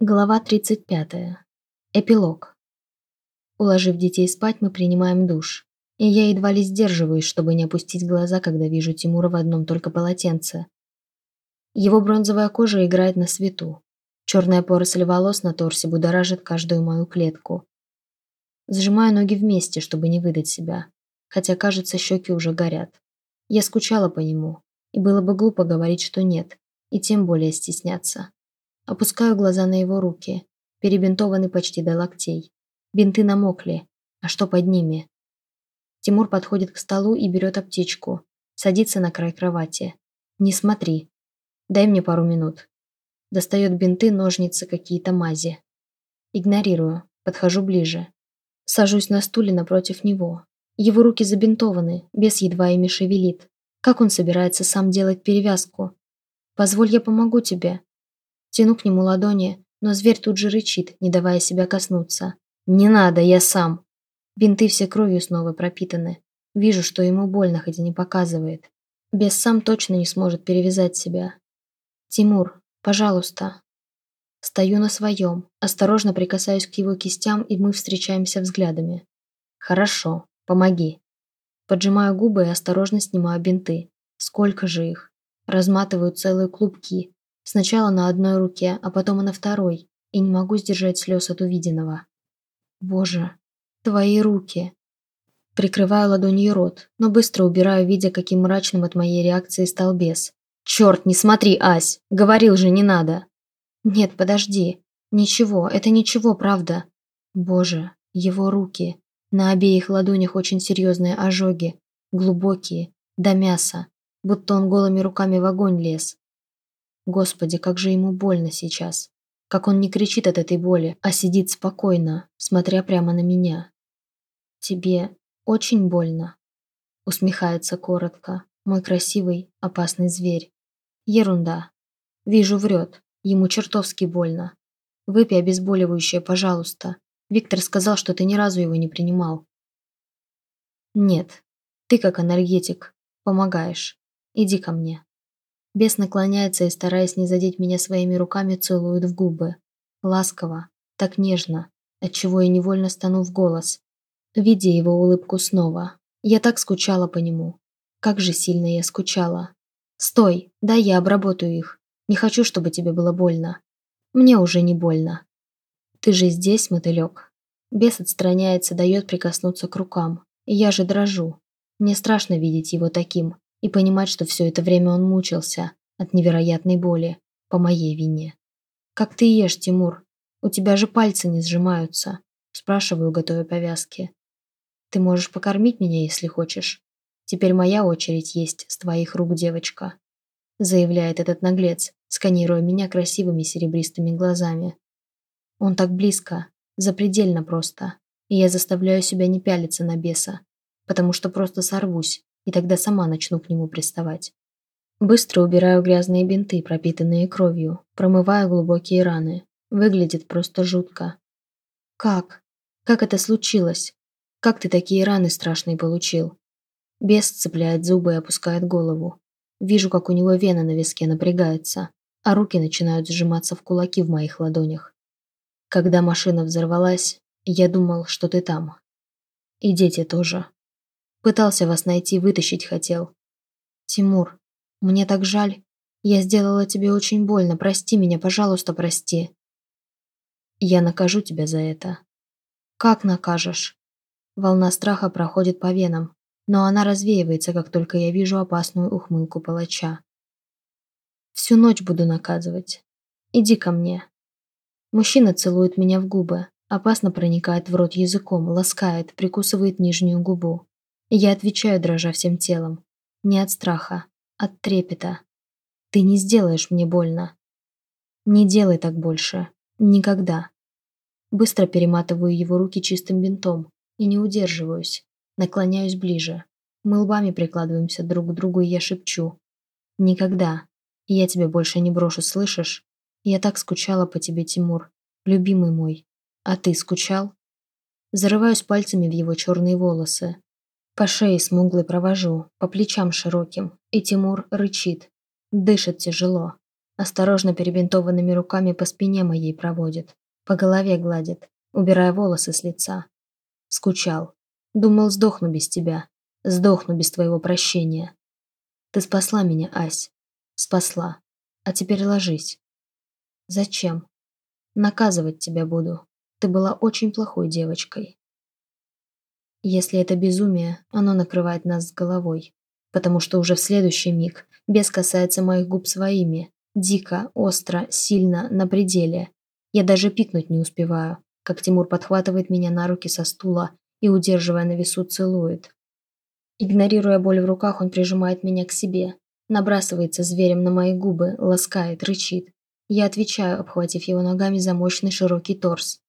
Глава 35. Эпилог. Уложив детей спать, мы принимаем душ. И я едва ли сдерживаюсь, чтобы не опустить глаза, когда вижу Тимура в одном только полотенце. Его бронзовая кожа играет на свету. Черная поросль волос на торсе будоражит каждую мою клетку. Сжимаю ноги вместе, чтобы не выдать себя, хотя, кажется, щеки уже горят. Я скучала по нему, и было бы глупо говорить, что нет, и тем более стесняться. Опускаю глаза на его руки, перебинтованы почти до локтей. Бинты намокли, а что под ними? Тимур подходит к столу и берет аптечку, садится на край кровати. «Не смотри. Дай мне пару минут». Достает бинты, ножницы, какие-то мази. Игнорирую, подхожу ближе. Сажусь на стуле напротив него. Его руки забинтованы, бес едва ими шевелит. Как он собирается сам делать перевязку? «Позволь, я помогу тебе», Тяну к нему ладони, но зверь тут же рычит, не давая себя коснуться. «Не надо, я сам!» Бинты все кровью снова пропитаны. Вижу, что ему больно, хоть и не показывает. Бес сам точно не сможет перевязать себя. «Тимур, пожалуйста». Стою на своем, осторожно прикасаюсь к его кистям, и мы встречаемся взглядами. «Хорошо, помоги». Поджимаю губы и осторожно снимаю бинты. Сколько же их? Разматываю целые клубки, Сначала на одной руке, а потом и на второй, и не могу сдержать слез от увиденного. Боже, твои руки. Прикрываю ладонью рот, но быстро убираю, видя, каким мрачным от моей реакции стал бес. «Черт, не смотри, Ась! Говорил же, не надо!» «Нет, подожди. Ничего, это ничего, правда. Боже, его руки. На обеих ладонях очень серьезные ожоги. Глубокие, до мяса. Будто он голыми руками в огонь лез. Господи, как же ему больно сейчас. Как он не кричит от этой боли, а сидит спокойно, смотря прямо на меня. «Тебе очень больно?» Усмехается коротко. Мой красивый, опасный зверь. Ерунда. Вижу, врет. Ему чертовски больно. Выпей обезболивающее, пожалуйста. Виктор сказал, что ты ни разу его не принимал. Нет. Ты как энергетик. Помогаешь. Иди ко мне. Бес наклоняется и, стараясь не задеть меня своими руками, целует в губы. Ласково, так нежно, отчего я невольно стану в голос. Видя его улыбку снова, я так скучала по нему. Как же сильно я скучала. «Стой, дай я обработаю их. Не хочу, чтобы тебе было больно. Мне уже не больно. Ты же здесь, мотылек». Бес отстраняется, дает прикоснуться к рукам. Я же дрожу. Мне страшно видеть его таким и понимать, что все это время он мучился от невероятной боли по моей вине. «Как ты ешь, Тимур? У тебя же пальцы не сжимаются», спрашиваю, готовя повязки. «Ты можешь покормить меня, если хочешь. Теперь моя очередь есть с твоих рук, девочка», заявляет этот наглец, сканируя меня красивыми серебристыми глазами. Он так близко, запредельно просто, и я заставляю себя не пялиться на беса, потому что просто сорвусь, и тогда сама начну к нему приставать. Быстро убираю грязные бинты, пропитанные кровью, промываю глубокие раны. Выглядит просто жутко. «Как? Как это случилось? Как ты такие раны страшные получил?» Бес цепляет зубы и опускает голову. Вижу, как у него вена на виске напрягается, а руки начинают сжиматься в кулаки в моих ладонях. Когда машина взорвалась, я думал, что ты там. И дети тоже. Пытался вас найти, вытащить хотел. Тимур, мне так жаль. Я сделала тебе очень больно. Прости меня, пожалуйста, прости. Я накажу тебя за это. Как накажешь? Волна страха проходит по венам, но она развеивается, как только я вижу опасную ухмылку палача. Всю ночь буду наказывать. Иди ко мне. Мужчина целует меня в губы, опасно проникает в рот языком, ласкает, прикусывает нижнюю губу. Я отвечаю, дрожа всем телом. Не от страха, от трепета. Ты не сделаешь мне больно. Не делай так больше. Никогда. Быстро перематываю его руки чистым бинтом и не удерживаюсь. Наклоняюсь ближе. Мы лбами прикладываемся друг к другу, и я шепчу. «Никогда. Я тебя больше не брошу, слышишь? Я так скучала по тебе, Тимур. Любимый мой. А ты скучал?» Зарываюсь пальцами в его черные волосы, по шее смуглой провожу, по плечам широким, и Тимур рычит. Дышит тяжело. Осторожно перебинтованными руками по спине моей проводит, по голове гладит, убирая волосы с лица. Скучал. Думал, сдохну без тебя. Сдохну без твоего прощения. Ты спасла меня, Ась. Спасла. А теперь ложись. Зачем? Наказывать тебя буду. Ты была очень плохой девочкой. Если это безумие, оно накрывает нас с головой. Потому что уже в следующий миг бес касается моих губ своими. Дико, остро, сильно, на пределе. Я даже пикнуть не успеваю, как Тимур подхватывает меня на руки со стула и, удерживая на весу, целует. Игнорируя боль в руках, он прижимает меня к себе, набрасывается зверем на мои губы, ласкает, рычит. Я отвечаю, обхватив его ногами за мощный широкий торс,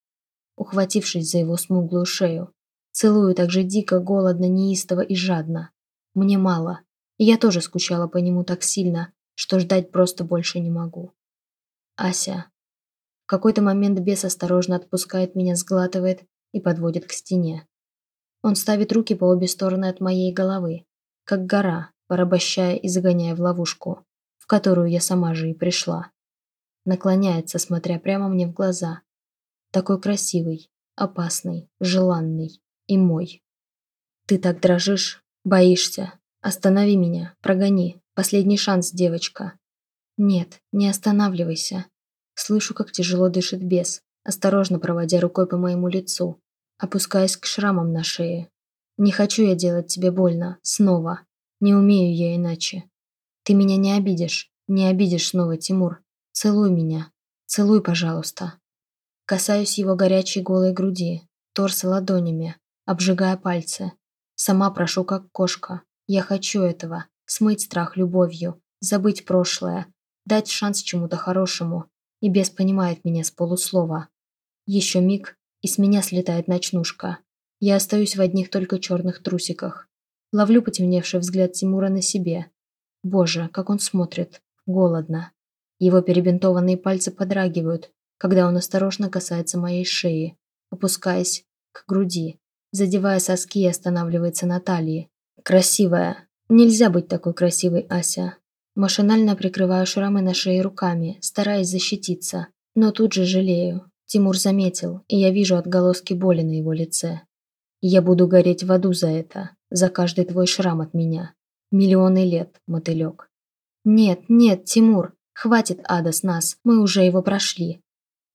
ухватившись за его смуглую шею. Целую так же дико, голодно, неистово и жадно. Мне мало, и я тоже скучала по нему так сильно, что ждать просто больше не могу. Ася. В какой-то момент бес осторожно отпускает меня, сглатывает и подводит к стене. Он ставит руки по обе стороны от моей головы, как гора, порабощая и загоняя в ловушку, в которую я сама же и пришла. Наклоняется, смотря прямо мне в глаза. Такой красивый, опасный, желанный и мой. Ты так дрожишь, боишься. Останови меня, прогони. Последний шанс, девочка. Нет, не останавливайся. Слышу, как тяжело дышит бес, осторожно проводя рукой по моему лицу, опускаясь к шрамам на шее. «Не хочу я делать тебе больно. Снова. Не умею я иначе. Ты меня не обидишь. Не обидишь снова, Тимур. Целуй меня. Целуй, пожалуйста». Касаюсь его горячей голой груди, торса ладонями, обжигая пальцы. Сама прошу, как кошка. Я хочу этого. Смыть страх любовью, забыть прошлое, дать шанс чему-то хорошему. И бес понимает меня с полуслова. Еще миг, и с меня слетает ночнушка. Я остаюсь в одних только черных трусиках. Ловлю потемневший взгляд Тимура на себе. Боже, как он смотрит. Голодно. Его перебинтованные пальцы подрагивают, когда он осторожно касается моей шеи, опускаясь к груди, задевая соски и останавливается на талии. Красивая. Нельзя быть такой красивой, Ася. Машинально прикрываю шрамы на шее руками, стараясь защититься, но тут же жалею. Тимур заметил, и я вижу отголоски боли на его лице. Я буду гореть в аду за это, за каждый твой шрам от меня. Миллионы лет, мотылек. Нет, нет, Тимур, хватит ада с нас, мы уже его прошли.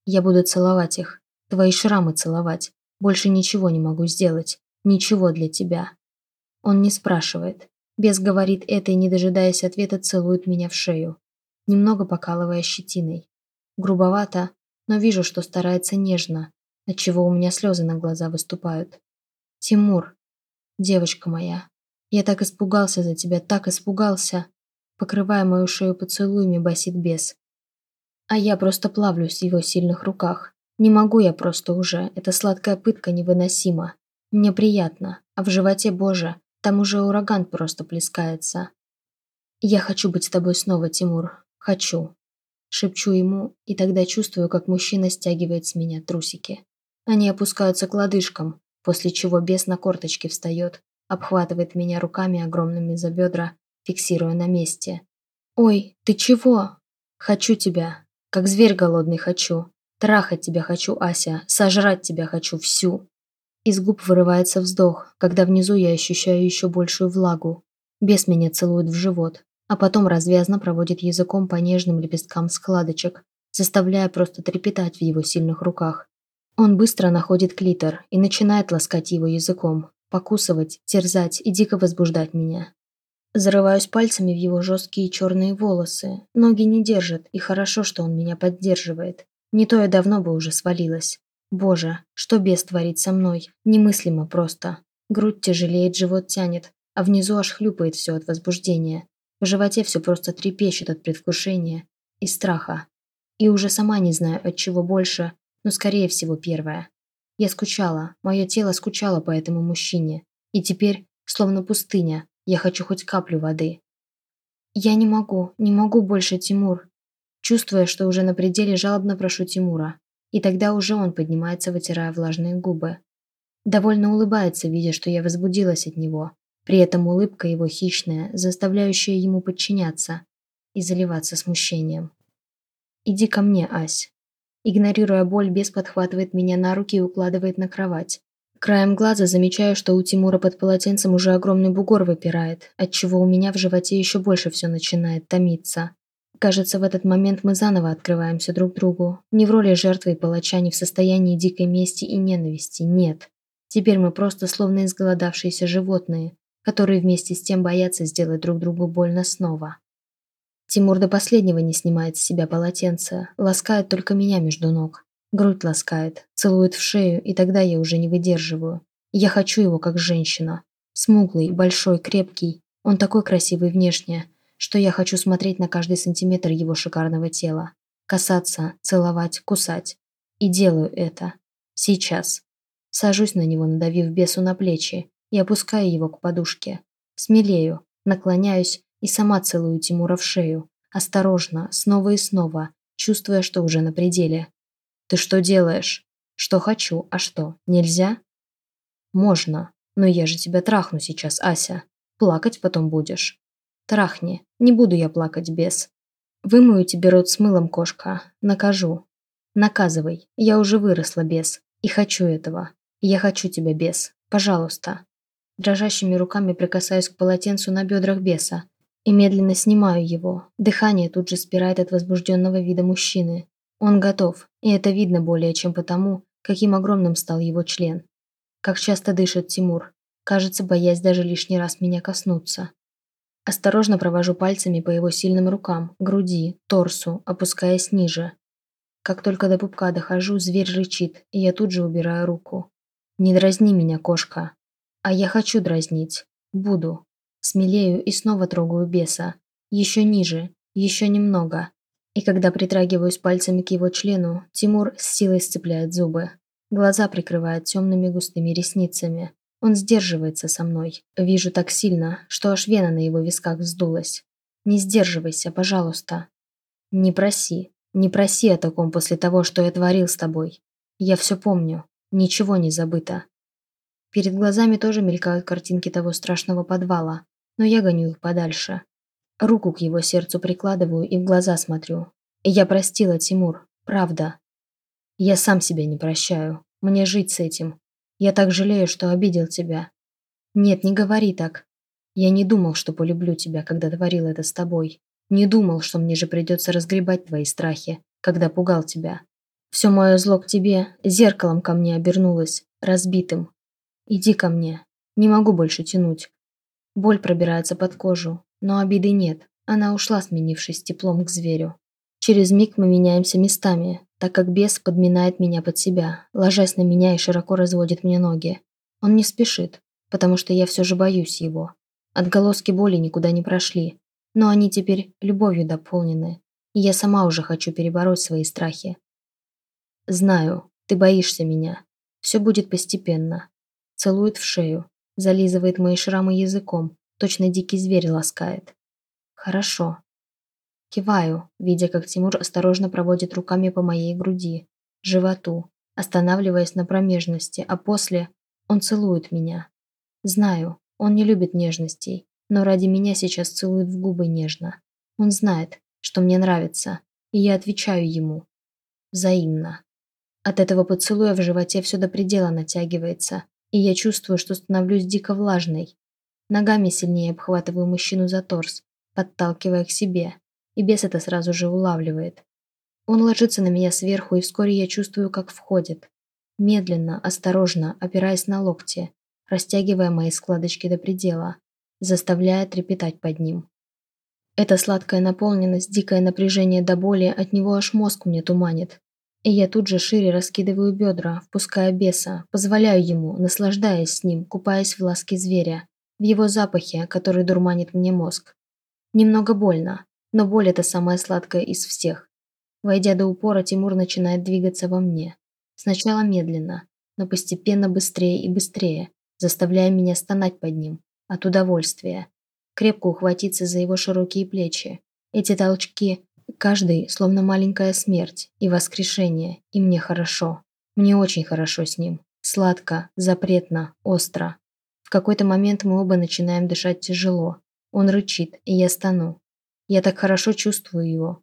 Я буду целовать их, твои шрамы целовать. Больше ничего не могу сделать, ничего для тебя. Он не спрашивает. Бес говорит это и, не дожидаясь ответа, целует меня в шею, немного покалывая щетиной. Грубовато, но вижу, что старается нежно, отчего у меня слезы на глаза выступают. «Тимур, девочка моя, я так испугался за тебя, так испугался!» Покрывая мою шею поцелуями, басит бес. А я просто плавлюсь в его сильных руках. Не могу я просто уже, эта сладкая пытка невыносима. Мне приятно, а в животе, боже, там уже ураган просто плескается. Я хочу быть с тобой снова, Тимур. Хочу. Шепчу ему, и тогда чувствую, как мужчина стягивает с меня трусики. Они опускаются к лодыжкам, после чего бес на корточке встает, обхватывает меня руками огромными за бедра, фиксируя на месте. «Ой, ты чего?» «Хочу тебя. Как зверь голодный хочу. Трахать тебя хочу, Ася. Сожрать тебя хочу всю». Из губ вырывается вздох, когда внизу я ощущаю еще большую влагу. Бес меня целует в живот, а потом развязно проводит языком по нежным лепесткам складочек, заставляя просто трепетать в его сильных руках. Он быстро находит клитор и начинает ласкать его языком, покусывать, терзать и дико возбуждать меня. Зарываюсь пальцами в его жесткие черные волосы. Ноги не держат, и хорошо, что он меня поддерживает. Не то я давно бы уже свалилась. Боже, что бес творит со мной? Немыслимо просто. Грудь тяжелеет, живот тянет, а внизу аж хлюпает все от возбуждения. В животе все просто трепещет от предвкушения и страха. И уже сама не знаю, от чего больше, но скорее всего первое. Я скучала, мое тело скучало по этому мужчине. И теперь, словно пустыня, я хочу хоть каплю воды. Я не могу, не могу больше, Тимур. Чувствуя, что уже на пределе, жалобно прошу Тимура. И тогда уже он поднимается, вытирая влажные губы. Довольно улыбается, видя, что я возбудилась от него, при этом улыбка его хищная, заставляющая ему подчиняться и заливаться смущением. Иди ко мне, Ась. Игнорируя боль, бес подхватывает меня на руки и укладывает на кровать. Краем глаза замечаю, что у Тимура под полотенцем уже огромный бугор выпирает, отчего у меня в животе еще больше все начинает томиться. Кажется, в этот момент мы заново открываемся друг другу. Не в роли жертвы и палача, не в состоянии дикой мести и ненависти, нет. Теперь мы просто словно изголодавшиеся животные, которые вместе с тем боятся сделать друг другу больно снова. Тимур до последнего не снимает с себя полотенце, ласкает только меня между ног. Грудь ласкает, целует в шею, и тогда я уже не выдерживаю. Я хочу его как женщина. Смуглый, большой, крепкий. Он такой красивый внешне, что я хочу смотреть на каждый сантиметр его шикарного тела. Касаться, целовать, кусать. И делаю это. Сейчас. Сажусь на него, надавив бесу на плечи, и опускаю его к подушке. Смелею, наклоняюсь и сама целую Тимура в шею. Осторожно, снова и снова, чувствуя, что уже на пределе. «Ты что делаешь?» «Что хочу, а что, нельзя?» «Можно, но я же тебя трахну сейчас, Ася. Плакать потом будешь». «Трахни, не буду я плакать, без. Вымою тебе рот с мылом, кошка, накажу. Наказывай, я уже выросла, без, и хочу этого. Я хочу тебя, без, пожалуйста». Дрожащими руками прикасаюсь к полотенцу на бедрах беса и медленно снимаю его. Дыхание тут же спирает от возбужденного вида мужчины. Он готов, и это видно более чем потому, каким огромным стал его член. Как часто дышит Тимур, кажется, боясь даже лишний раз меня коснуться. Осторожно провожу пальцами по его сильным рукам, груди, торсу, опускаясь ниже. Как только до пупка дохожу, зверь рычит, и я тут же убираю руку. «Не дразни меня, кошка!» «А я хочу дразнить. Буду». Смелею и снова трогаю беса. Еще ниже, еще немного. И когда притрагиваюсь пальцами к его члену, Тимур с силой сцепляет зубы. Глаза прикрывает темными густыми ресницами. Он сдерживается со мной. Вижу так сильно, что аж вена на его висках вздулась. Не сдерживайся, пожалуйста. Не проси. Не проси о таком после того, что я творил с тобой. Я все помню. Ничего не забыто. Перед глазами тоже мелькают картинки того страшного подвала, но я гоню их подальше. Руку к его сердцу прикладываю и в глаза смотрю. Я простила, Тимур, правда. Я сам себя не прощаю. Мне жить с этим. Я так жалею, что обидел тебя. Нет, не говори так. Я не думал, что полюблю тебя, когда творил это с тобой. Не думал, что мне же придется разгребать твои страхи, когда пугал тебя. Все мое зло к тебе зеркалом ко мне обернулось, разбитым. Иди ко мне. Не могу больше тянуть. Боль пробирается под кожу, но обиды нет, она ушла, сменившись теплом к зверю. Через миг мы меняемся местами, так как бес подминает меня под себя, ложась на меня и широко разводит мне ноги. Он не спешит, потому что я все же боюсь его. Отголоски боли никуда не прошли, но они теперь любовью дополнены, и я сама уже хочу перебороть свои страхи. Знаю, ты боишься меня. Все будет постепенно. Целует в шею, зализывает мои шрамы языком, Точно дикий зверь ласкает. Хорошо. Киваю, видя, как Тимур осторожно проводит руками по моей груди, животу, останавливаясь на промежности, а после он целует меня. Знаю, он не любит нежностей, но ради меня сейчас целует в губы нежно. Он знает, что мне нравится, и я отвечаю ему. Взаимно. От этого поцелуя в животе все до предела натягивается, и я чувствую, что становлюсь дико влажной, Ногами сильнее обхватываю мужчину за торс, подталкивая к себе, и бес это сразу же улавливает. Он ложится на меня сверху, и вскоре я чувствую, как входит. Медленно, осторожно, опираясь на локти, растягивая мои складочки до предела, заставляя трепетать под ним. Эта сладкая наполненность, дикое напряжение до боли, от него аж мозг мне туманит. И я тут же шире раскидываю бедра, впуская беса, позволяю ему, наслаждаясь с ним, купаясь в ласке зверя, в его запахе, который дурманит мне мозг. Немного больно, но боль это самая сладкая из всех. Войдя до упора, Тимур начинает двигаться во мне. Сначала медленно, но постепенно быстрее и быстрее, заставляя меня стонать под ним, от удовольствия. Крепко ухватиться за его широкие плечи. Эти толчки, каждый словно маленькая смерть и воскрешение, и мне хорошо. Мне очень хорошо с ним. Сладко, запретно, остро. В какой-то момент мы оба начинаем дышать тяжело. Он рычит, и я стану. Я так хорошо чувствую его.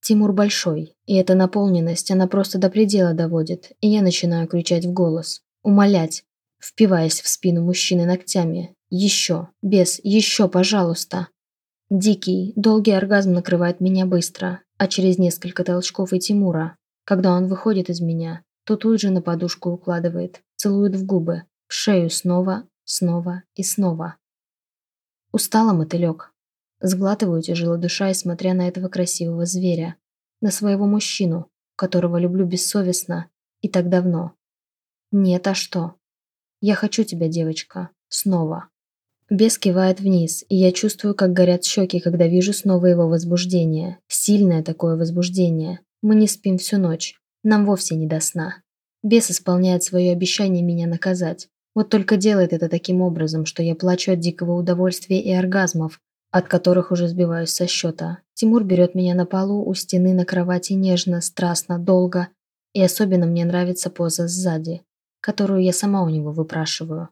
Тимур большой, и эта наполненность она просто до предела доводит, и я начинаю кричать в голос, умолять, впиваясь в спину мужчины ногтями. «Еще! Бес! Еще, пожалуйста!» Дикий, долгий оргазм накрывает меня быстро, а через несколько толчков и Тимура. Когда он выходит из меня, то тут же на подушку укладывает, целует в губы, в шею снова, снова и снова. Устала мотылек. Сглатываю тяжело дыша смотря на этого красивого зверя, на своего мужчину, которого люблю бессовестно и так давно. Нет, а что? Я хочу тебя, девочка, снова. Бес кивает вниз, и я чувствую, как горят щеки, когда вижу снова его возбуждение. Сильное такое возбуждение. Мы не спим всю ночь. Нам вовсе не до сна. Бес исполняет свое обещание меня наказать. Вот только делает это таким образом, что я плачу от дикого удовольствия и оргазмов, от которых уже сбиваюсь со счета. Тимур берет меня на полу у стены на кровати нежно, страстно, долго. И особенно мне нравится поза сзади, которую я сама у него выпрашиваю.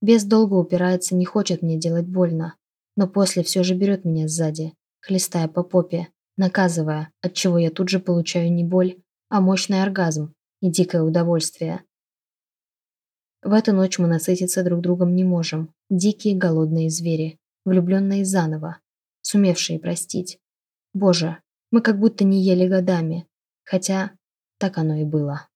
Бес долго упирается, не хочет мне делать больно, но после все же берет меня сзади, хлестая по попе, наказывая, от чего я тут же получаю не боль, а мощный оргазм и дикое удовольствие. В эту ночь мы насытиться друг другом не можем. Дикие голодные звери, влюбленные заново, сумевшие простить. Боже, мы как будто не ели годами, хотя так оно и было.